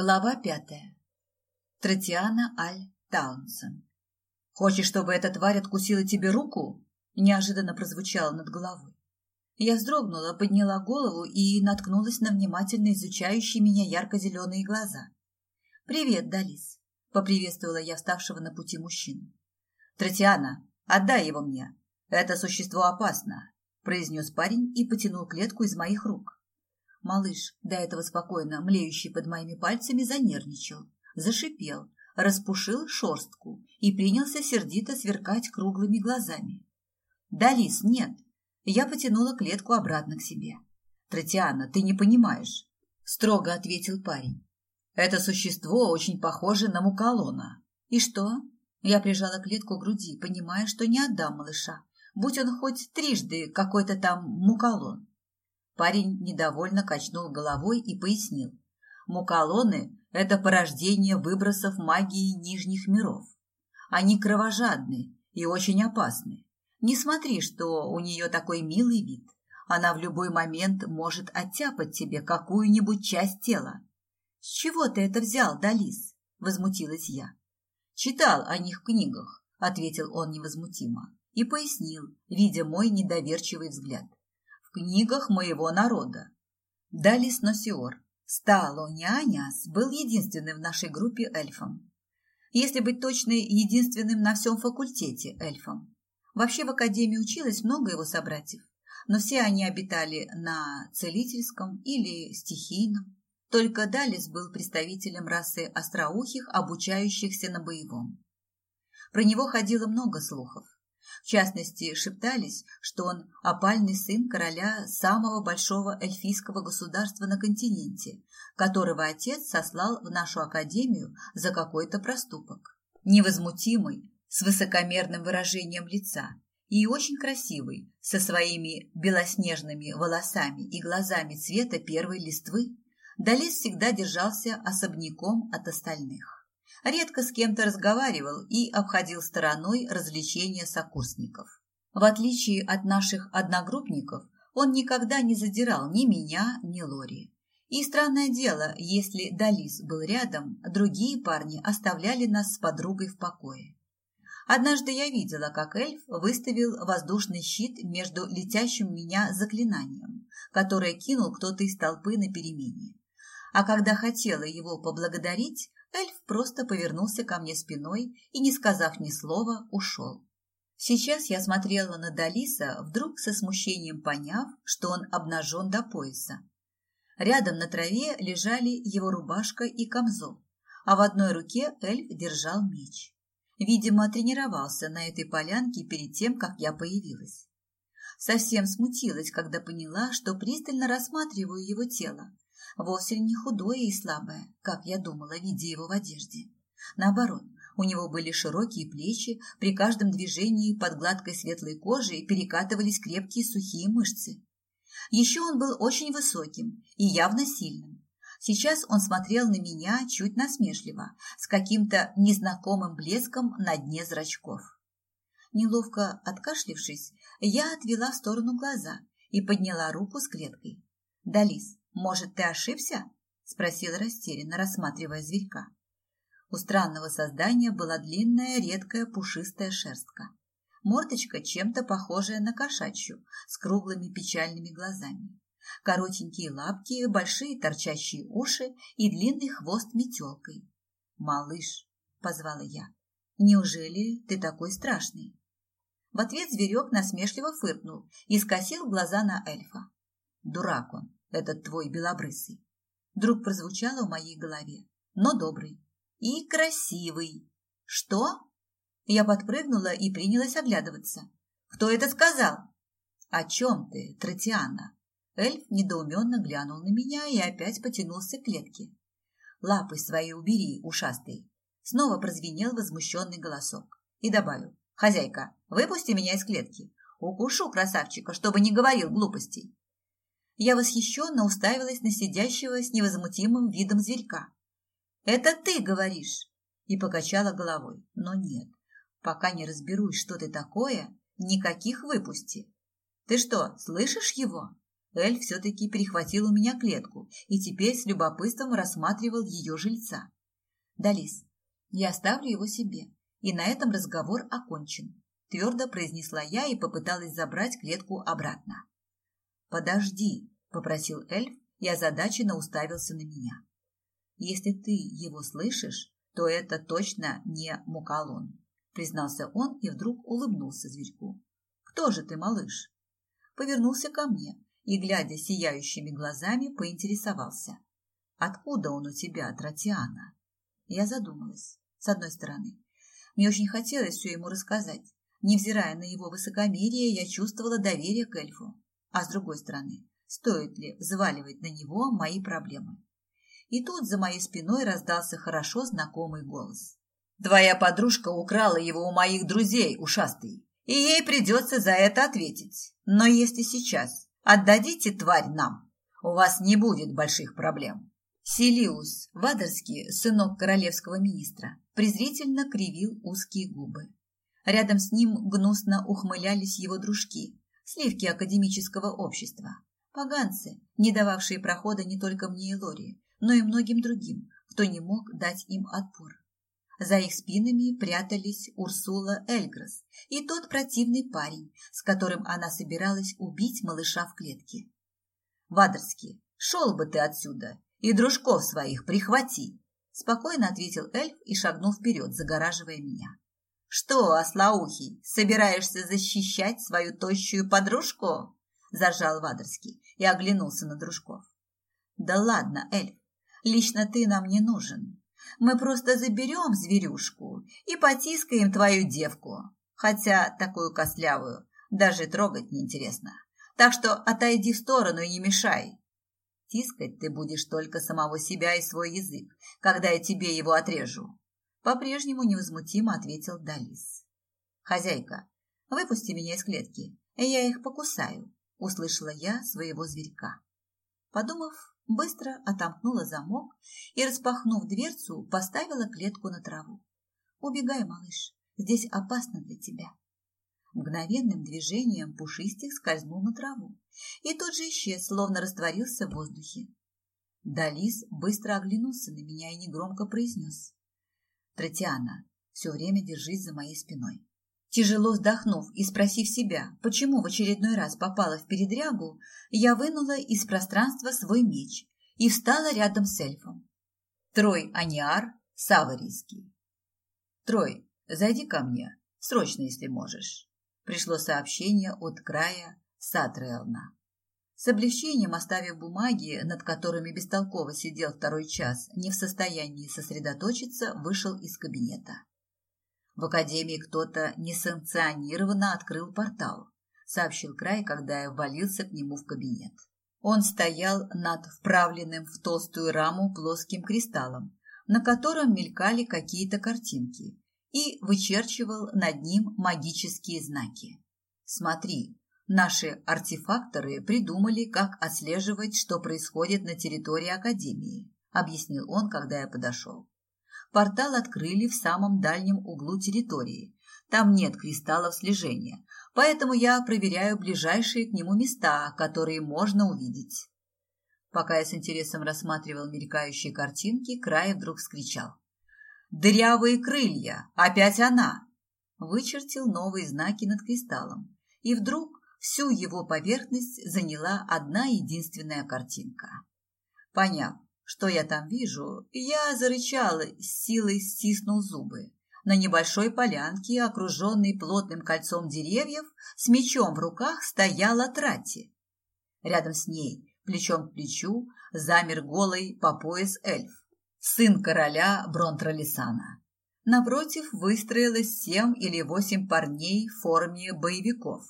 Глава пятая. Тротиана Аль Таунсен. «Хочешь, чтобы эта тварь откусила тебе руку?» Неожиданно прозвучало над головой. Я вздрогнула, подняла голову и наткнулась на внимательно изучающие меня ярко-зеленые глаза. «Привет, Далис», — поприветствовала я вставшего на пути мужчину. «Тротиана, отдай его мне. Это существо опасно», — произнес парень и потянул клетку из моих рук. Малыш, до этого спокойно млеющий под моими пальцами, занервничал, зашипел, распушил шорстку и принялся сердито сверкать круглыми глазами. «Далис, нет!» Я потянула клетку обратно к себе. «Тротиана, ты не понимаешь», — строго ответил парень. «Это существо очень похоже на мукалона». «И что?» Я прижала клетку к груди, понимая, что не отдам малыша, будь он хоть трижды какой-то там мукалон. Парень недовольно качнул головой и пояснил. Мукалоны – это порождение выбросов магии нижних миров. Они кровожадны и очень опасны. Не смотри, что у нее такой милый вид. Она в любой момент может оттяпать тебе какую-нибудь часть тела. – С чего ты это взял, Далис? – возмутилась я. – Читал о них в книгах, – ответил он невозмутимо и пояснил, видя мой недоверчивый взгляд в книгах моего народа. Далис Носиор, Сталоняняс, был единственным в нашей группе эльфом. Если быть точной, единственным на всем факультете эльфом. Вообще в академии училось много его собратьев, но все они обитали на целительском или стихийном. Только Далис был представителем расы остроухих, обучающихся на боевом. Про него ходило много слухов. В частности, шептались, что он опальный сын короля самого большого эльфийского государства на континенте, которого отец сослал в нашу академию за какой-то проступок. Невозмутимый, с высокомерным выражением лица и очень красивый, со своими белоснежными волосами и глазами цвета первой листвы, Далис всегда держался особняком от остальных редко с кем-то разговаривал и обходил стороной развлечения сокурсников. В отличие от наших одногруппников, он никогда не задирал ни меня, ни Лори. И странное дело, если Далис был рядом, другие парни оставляли нас с подругой в покое. Однажды я видела, как эльф выставил воздушный щит между летящим меня заклинанием, которое кинул кто-то из толпы на перемене. А когда хотела его поблагодарить, эльф просто повернулся ко мне спиной и, не сказав ни слова, ушел. Сейчас я смотрела на Далиса, вдруг со смущением поняв, что он обнажен до пояса. Рядом на траве лежали его рубашка и камзол, а в одной руке эльф держал меч. Видимо, тренировался на этой полянке перед тем, как я появилась. Совсем смутилась, когда поняла, что пристально рассматриваю его тело, вовсе не худое и слабое, как я думала, видя его в одежде. Наоборот, у него были широкие плечи, при каждом движении под гладкой светлой кожей перекатывались крепкие сухие мышцы. Еще он был очень высоким и явно сильным. Сейчас он смотрел на меня чуть насмешливо, с каким-то незнакомым блеском на дне зрачков. Неловко откашлившись, я отвела в сторону глаза и подняла руку с клеткой. «Далис, «Может, ты ошибся?» – спросила растерянно, рассматривая зверька. У странного создания была длинная, редкая, пушистая шерстка. Мордочка чем-то похожая на кошачью, с круглыми печальными глазами. Коротенькие лапки, большие торчащие уши и длинный хвост метелкой. «Малыш!» – позвала я. «Неужели ты такой страшный?» В ответ зверек насмешливо фыркнул и скосил глаза на эльфа. Дурак он, этот твой белобрысый. Вдруг прозвучало в моей голове, но добрый и красивый. Что? Я подпрыгнула и принялась оглядываться. Кто это сказал? О чем ты, Тротиана? Эльф недоуменно глянул на меня и опять потянулся к клетке. Лапы свои убери, ушастый. Снова прозвенел возмущенный голосок. И добавил. Хозяйка, выпусти меня из клетки. Укушу красавчика, чтобы не говорил глупостей. Я восхищенно уставилась на сидящего с невозмутимым видом зверька. «Это ты говоришь!» И покачала головой. «Но нет, пока не разберусь, что ты такое, никаких выпусти. Ты что, слышишь его?» Эльф все-таки перехватил у меня клетку и теперь с любопытством рассматривал ее жильца. «Далис, я оставлю его себе, и на этом разговор окончен», твердо произнесла я и попыталась забрать клетку обратно. «Подожди», — попросил эльф и озадаченно уставился на меня. «Если ты его слышишь, то это точно не Мукалон», — признался он и вдруг улыбнулся зверьку. «Кто же ты, малыш?» Повернулся ко мне и, глядя сияющими глазами, поинтересовался. «Откуда он у тебя, Тротиана?» Я задумалась. С одной стороны, мне очень хотелось все ему рассказать. Невзирая на его высокомерие, я чувствовала доверие к эльфу. А с другой стороны, стоит ли взваливать на него мои проблемы? И тут за моей спиной раздался хорошо знакомый голос. «Твоя подружка украла его у моих друзей, ушастый, и ей придется за это ответить. Но если сейчас отдадите тварь нам, у вас не будет больших проблем». Селиус, Вадерский, сынок королевского министра, презрительно кривил узкие губы. Рядом с ним гнусно ухмылялись его дружки, сливки академического общества, поганцы, не дававшие прохода не только мне и Лори, но и многим другим, кто не мог дать им отпор. За их спинами прятались Урсула Эльгрос и тот противный парень, с которым она собиралась убить малыша в клетке. «Вадерский, шел бы ты отсюда и дружков своих прихвати!» Спокойно ответил эльф и шагнул вперед, загораживая меня. «Что, ослоухий, собираешься защищать свою тощую подружку?» Зажал Вадерский и оглянулся на дружков. «Да ладно, эльф, лично ты нам не нужен. Мы просто заберем зверюшку и потискаем твою девку, хотя такую костлявую даже трогать неинтересно. Так что отойди в сторону и не мешай. Тискать ты будешь только самого себя и свой язык, когда я тебе его отрежу. По-прежнему невозмутимо ответил Далис. «Хозяйка, выпусти меня из клетки, я их покусаю», — услышала я своего зверька. Подумав, быстро отомкнула замок и, распахнув дверцу, поставила клетку на траву. «Убегай, малыш, здесь опасно для тебя». Мгновенным движением пушистик скользнул на траву и тут же исчез, словно растворился в воздухе. Далис быстро оглянулся на меня и негромко произнес. Тротиана, все время держись за моей спиной. Тяжело вздохнув и спросив себя, почему в очередной раз попала в передрягу, я вынула из пространства свой меч и встала рядом с эльфом. Трой Аниар Саварийский. Трой, зайди ко мне, срочно, если можешь. Пришло сообщение от края Сатреэлна. С облегчением оставив бумаги, над которыми бестолково сидел второй час, не в состоянии сосредоточиться, вышел из кабинета. В академии кто-то несанкционированно открыл портал, сообщил Край, когда я ввалился к нему в кабинет. Он стоял над вправленным в толстую раму плоским кристаллом, на котором мелькали какие-то картинки, и вычерчивал над ним магические знаки. «Смотри, Наши артефакторы придумали, как отслеживать, что происходит на территории Академии, объяснил он, когда я подошел. Портал открыли в самом дальнем углу территории. Там нет кристаллов слежения, поэтому я проверяю ближайшие к нему места, которые можно увидеть. Пока я с интересом рассматривал мелькающие картинки, Край вдруг вскричал. «Дырявые крылья! Опять она!» Вычертил новые знаки над кристаллом. И вдруг Всю его поверхность заняла одна единственная картинка. Поняв, что я там вижу, я зарычала, с силой стиснул зубы. На небольшой полянке, окруженной плотным кольцом деревьев, с мечом в руках стояла Трати. Рядом с ней, плечом к плечу, замер голый по пояс эльф, сын короля Бронтралисана. Напротив выстроилось семь или восемь парней в форме боевиков.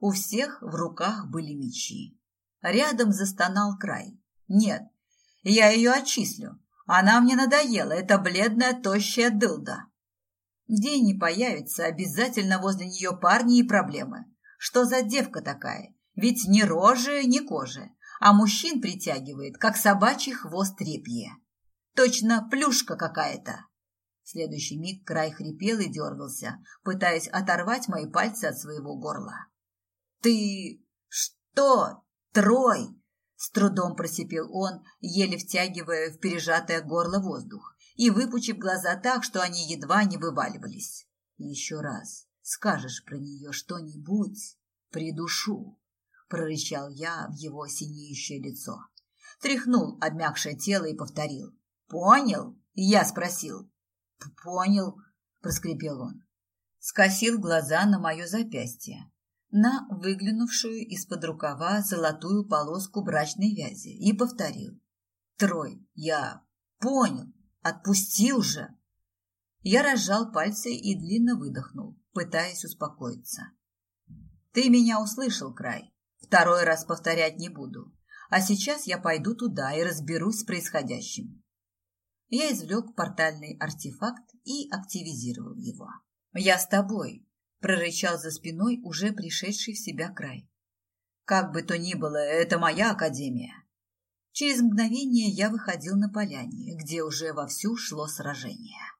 У всех в руках были мечи. Рядом застонал край. Нет, я ее отчислю. Она мне надоела, эта бледная, тощая дылда. Где не появится, обязательно возле нее парни и проблемы. Что за девка такая? Ведь ни рожи, ни кожи, а мужчин притягивает, как собачий хвост репье. Точно плюшка какая-то. В следующий миг край хрипел и дергался, пытаясь оторвать мои пальцы от своего горла. «Ты что Трой!» С трудом просипел он, еле втягивая в пережатое горло воздух и выпучив глаза так, что они едва не вываливались. «Еще раз скажешь про нее что-нибудь, придушу!» – прорычал я в его синеющее лицо. Тряхнул обмякшее тело и повторил. «Понял?» – я спросил. «Понял», – проскрипел он. Скосил глаза на мое запястье, на выглянувшую из-под рукава золотую полоску брачной вязи и повторил. «Трой, я понял, отпустил же!» Я разжал пальцы и длинно выдохнул, пытаясь успокоиться. «Ты меня услышал, Край. Второй раз повторять не буду. А сейчас я пойду туда и разберусь с происходящим». Я извлек портальный артефакт и активизировал его. «Я с тобой», – прорычал за спиной уже пришедший в себя край. «Как бы то ни было, это моя академия». Через мгновение я выходил на поляне, где уже вовсю шло сражение.